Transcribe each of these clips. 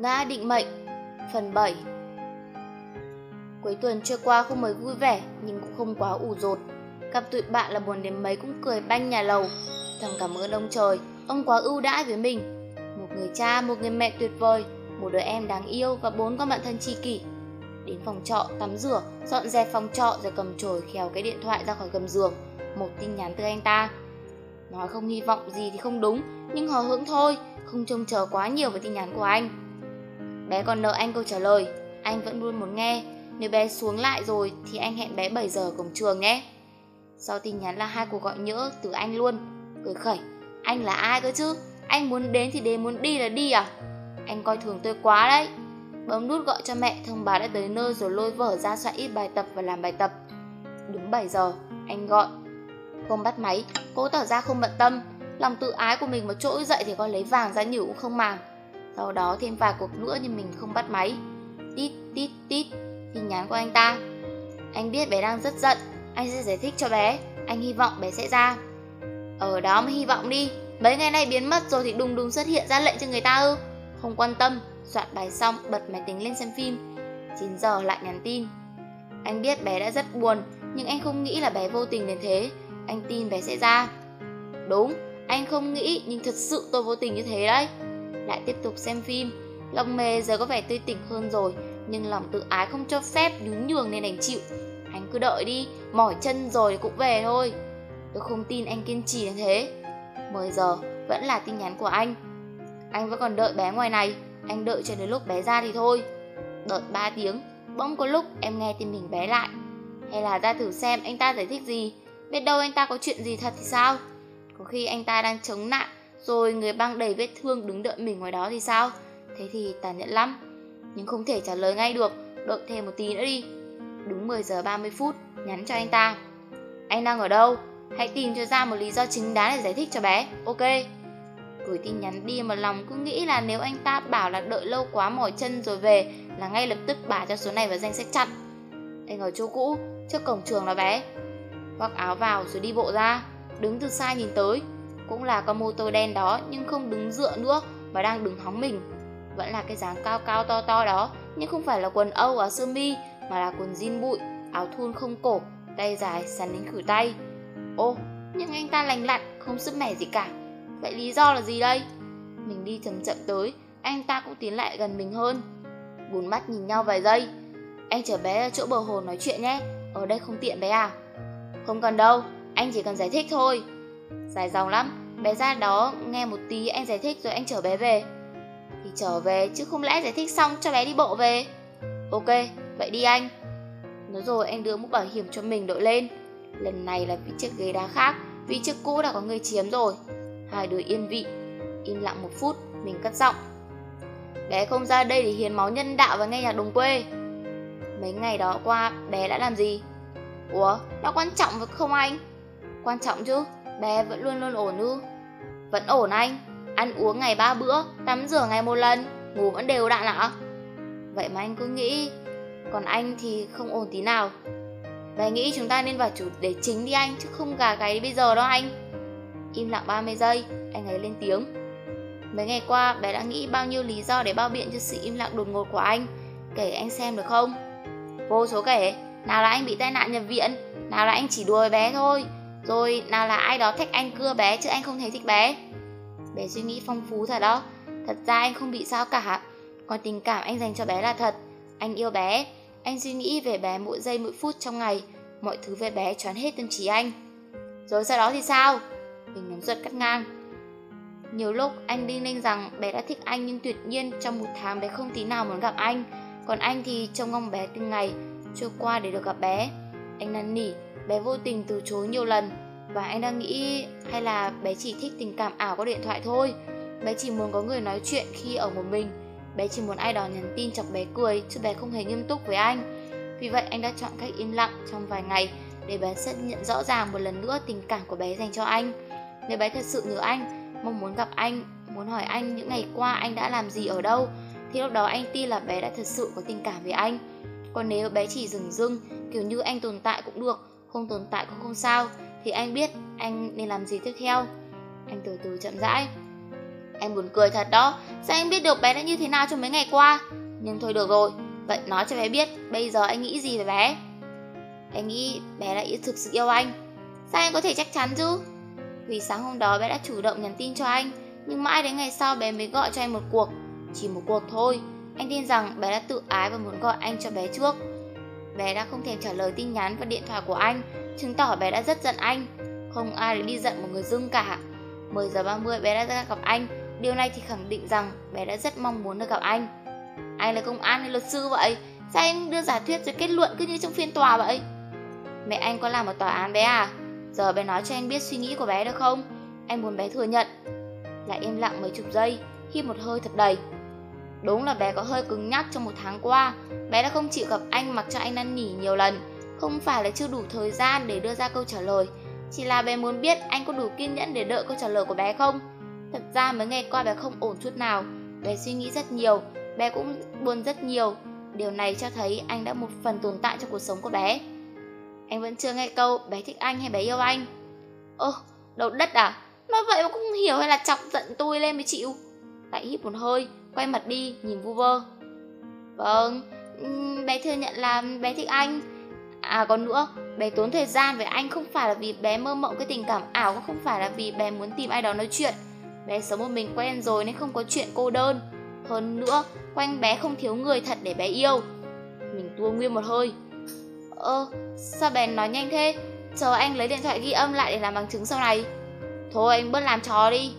ngã định mệnh. Phần 7 Cuối tuần trôi qua không mấy vui vẻ Nhưng cũng không quá ủ rột. Cặp tụi bạn là buồn đến mấy cũng cười banh nhà lầu. Thầm cảm ơn ông trời Ông quá ưu đãi với mình. Một người cha, một người mẹ tuyệt vời Một đứa em đáng yêu và bốn con bạn thân tri kỷ. Đến phòng trọ, tắm rửa Dọn dẹp phòng trọ rồi cầm chổi khéo cái điện thoại ra khỏi gầm giường. Một tin nhắn từ anh ta. Nói không hy vọng gì thì không đúng Nhưng hờ hững thôi Không trông chờ quá nhiều với tin nhắn của anh. Bé còn nợ anh câu trả lời. Anh vẫn luôn muốn nghe. Nếu bé xuống lại rồi thì anh hẹn bé 7 giờ cổng trường nhé. Sau tin nhắn là hai cuộc gọi nhỡ từ anh luôn. Cười khẩy. Anh là ai cơ chứ? Anh muốn đến thì đến, muốn đi là đi à? Anh coi thường tôi quá đấy. Bấm nút gọi cho mẹ, thông báo đã tới nơi rồi lôi vở ra soạn ít bài tập và làm bài tập. Đúng 7 giờ, Anh gọi. Không bắt máy, Cố tỏ ra không bận tâm. Lòng tự ái của mình mà trỗi dậy thì coi lấy vàng ra nhử cũng không màng. Sau đó thêm vài cuộc nữa nhưng mình không bắt máy. Tít tít tít. Tin nhắn của anh ta. Anh biết bé đang rất giận. Anh sẽ giải thích cho bé. Anh hy vọng bé sẽ ra. Ở đó mới hy vọng đi. Mấy ngày nay biến mất rồi thì đùng đùng xuất hiện ra lệnh cho người ta ư. Không quan tâm, Soạn bài xong, bật máy tính lên xem phim. 9 giờ lại nhắn tin. Anh biết bé đã rất buồn, Nhưng anh không nghĩ là bé vô tình đến thế. Anh tin bé sẽ ra. Đúng, anh không nghĩ, nhưng thật sự tôi vô tình như thế đấy. Lại tiếp tục xem phim. Lòng mề giờ có vẻ tươi tỉnh hơn rồi, Nhưng lòng tự ái không cho phép nhún nhường nên đành chịu. Anh cứ đợi đi, Mỏi chân rồi cũng về thôi. Tôi không tin anh kiên trì như thế. 10 giờ vẫn là tin nhắn của anh. Anh vẫn còn đợi bé ngoài này. Anh đợi cho đến lúc bé ra thì thôi. Đợi 3 tiếng, Bỗng có lúc em nghe tin mình bé lại. Hay là ra thử xem anh ta giải thích gì. Biết đâu anh ta có chuyện gì thật thì sao? Có khi anh ta đang chống nạn rồi người băng đầy vết thương đứng đợi mình ngoài đó thì sao? Thế thì tàn nhẫn lắm. Nhưng không thể trả lời ngay được. Đợi thêm một tí nữa đi. Đúng 10 giờ 30 phút, Nhắn cho anh ta. Anh đang ở đâu? Hãy tìm cho ra một lý do chính đáng để giải thích cho bé. Ok. Gửi tin nhắn đi mà lòng cứ nghĩ là nếu anh ta bảo là đợi lâu quá mỏi chân rồi về Là ngay lập tức bà cho số này vào danh sách chặn. Anh ở chỗ cũ, Trước cổng trường là bé. Khoác áo vào rồi đi bộ ra. Đứng từ xa nhìn tới. Cũng là con mô tô đen đó nhưng không đứng dựa nữa Mà đang đứng hóng mình. Vẫn là cái dáng cao cao to to đó Nhưng không phải là quần Âu áo sơ mi Mà là quần jean bụi, áo thun không cổ Tay dài sắn đến khử tay. Ô, nhưng anh ta lành lặn Không sức mẻ gì cả. Vậy lý do là gì đây? Mình đi chậm chậm tới Anh ta cũng tiến lại gần mình hơn. Bốn mắt nhìn nhau vài giây. Anh chở bé ra chỗ bờ hồ nói chuyện nhé. Ở đây không tiện bé à. Không cần đâu anh chỉ cần giải thích thôi. Dài dòng lắm. Bé ra đó nghe một tí anh giải thích rồi anh chở bé về. Thì trở về chứ không lẽ giải thích xong cho bé đi bộ về? Ok, vậy đi anh. Nói rồi anh đưa mũ bảo hiểm cho mình đội lên. Lần này là vị chiếc ghế đá khác Vì chiếc cũ đã có người chiếm rồi. Hai đứa yên vị. Im lặng một phút, mình cất giọng. Bé không ra đây để hiến máu nhân đạo và nghe nhạc đồng quê. Mấy ngày đó qua bé đã làm gì? Ủa, nó quan trọng với không anh? Quan trọng chứ, bé vẫn luôn luôn ổn ư? Vẫn ổn anh. Ăn uống ngày ba bữa, tắm rửa ngày một lần Ngủ vẫn đều đặn ạ. Vậy mà anh cứ nghĩ Còn anh thì không ổn tí nào. Bé nghĩ chúng ta nên vào chủ đề chính đi anh Chứ không gà gáy bây giờ đó anh. Im lặng 30 giây Anh ấy lên tiếng. Mấy ngày qua bé đã nghĩ bao nhiêu lý do để bao biện cho sự im lặng đột ngột của anh. Kể anh xem được không? Vô số kể. Nào là anh bị tai nạn nhập viện Nào là anh chỉ đùa bé thôi rồi, nào là ai đó thách anh cưa bé chứ anh không thấy thích bé? Bé suy nghĩ phong phú thật đó. Thật ra anh không bị sao cả. Còn tình cảm anh dành cho bé là thật. Anh yêu bé. Anh suy nghĩ về bé mỗi giây mỗi phút trong ngày. Mọi thứ về bé choán hết tâm trí anh. Rồi sau đó thì sao? Mình nắm ruột cắt ngang. Nhiều lúc anh đinh ninh rằng bé đã thích anh Nhưng tuyệt nhiên trong một tháng bé không tí nào muốn gặp anh. Còn anh thì trông ngong bé từng ngày Trôi qua để được gặp bé. Anh năn nỉ Bé vô tình từ chối nhiều lần. Và anh đang nghĩ hay là bé chỉ thích tình cảm ảo qua điện thoại thôi. Bé chỉ muốn có người nói chuyện khi ở một mình. Bé chỉ muốn ai đó nhắn tin chọc bé cười, Chứ bé không hề nghiêm túc với anh. Vì vậy, anh đã chọn cách im lặng trong vài ngày Để bé xác nhận rõ ràng một lần nữa tình cảm của bé dành cho anh. Nếu bé thật sự nhớ anh, Mong muốn gặp anh, Muốn hỏi anh những ngày qua anh đã làm gì ở đâu, Thì lúc đó anh tin là bé đã thật sự có tình cảm với anh. Còn nếu bé chỉ dừng dưng, Kiểu như anh tồn tại cũng được không tồn tại cũng không sao thì anh biết anh nên làm gì tiếp theo anh từ từ chậm rãi Em buồn cười thật đó, sao anh biết được bé đã như thế nào trong mấy ngày qua? Nhưng thôi được rồi, vậy nói cho bé biết bây giờ anh nghĩ gì về bé? Anh nghĩ bé đã thực sự yêu anh. Sao anh có thể chắc chắn chứ? Vì sáng hôm đó bé đã chủ động nhắn tin cho anh, nhưng mãi đến ngày sau bé mới gọi cho anh một cuộc. Chỉ một cuộc thôi, anh tin rằng bé đã tự ái và muốn gọi anh cho bé trước. Bé đã không thèm trả lời tin nhắn và điện thoại của anh, chứng tỏ bé đã rất giận anh. Không ai được đi giận một người dưng cả. 10 giờ 30 bé đã ra gặp anh, điều này thì khẳng định rằng bé đã rất mong muốn được gặp anh. Anh là công an hay luật sư vậy? Sao anh đưa giả thuyết rồi kết luận cứ như trong phiên tòa vậy? Mẹ anh có làm ở tòa án bé à? Giờ bé nói cho anh biết suy nghĩ của bé được không? Anh muốn bé thừa nhận. Lại im lặng mấy chục giây, hít một hơi thật đầy. Đúng là bé có hơi cứng nhắc trong một tháng qua. Bé đã không chịu gặp anh mặc cho anh năn nỉ nhiều lần. Không phải là chưa đủ thời gian để đưa ra câu trả lời. Chỉ là bé muốn biết anh có đủ kiên nhẫn để đợi câu trả lời của bé không? Thật ra mấy ngày qua bé không ổn chút nào. Bé suy nghĩ rất nhiều. Bé cũng buồn rất nhiều. Điều này cho thấy anh đã một phần tồn tại trong cuộc sống của bé. Anh vẫn chưa nghe câu bé thích anh hay bé yêu anh? Ơ, đầu đất à? Nói vậy mà cũng không hiểu hay là chọc giận tôi lên mới chịu tại hít một hơi quay mặt đi, nhìn vu vơ. Vâng bé thừa nhận là bé thích anh. À còn nữa, bé tốn thời gian với anh không phải là vì bé mơ mộng cái tình cảm ảo, cũng không phải là vì bé muốn tìm ai đó nói chuyện. Bé sống một mình quen rồi nên không có chuyện cô đơn. Hơn nữa, quanh bé không thiếu người thật để bé yêu. Mình tua nguyên một hơi. Ơ, sao bé nói nhanh thế? Chờ anh lấy điện thoại ghi âm lại để làm bằng chứng sau này. Thôi, anh bớt làm trò đi.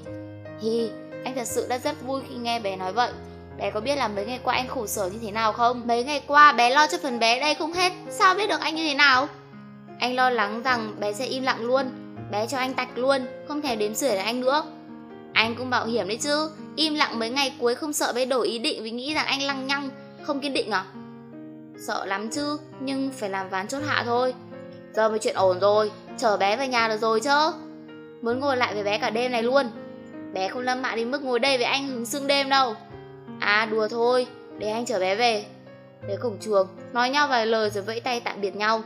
Hi anh thật sự đã rất vui khi nghe bé nói vậy. Bé có biết là mấy ngày qua anh khổ sở như thế nào không? Mấy ngày qua bé lo cho phần bé đây không hết. Sao biết được anh như thế nào? Anh lo lắng rằng bé sẽ im lặng luôn. Bé cho anh tạch luôn, Không thèm đếm sửa lại anh nữa. Anh cũng bảo hiểm đấy chứ. Im lặng mấy ngày cuối không sợ bé đổi ý định Vì nghĩ rằng anh lăng nhăng, Không kiên định à? Sợ lắm chứ, Nhưng phải làm ván chốt hạ thôi. Giờ mới chuyện ổn rồi Chở bé về nhà được rồi chứ. Muốn ngồi lại với bé cả đêm này luôn. Bé không lâm mạ đến mức ngồi đây với anh hứng sương đêm đâu. À đùa thôi, Để anh chở bé về. Đến cổng trường Nói nhau vài lời rồi vẫy tay tạm biệt nhau.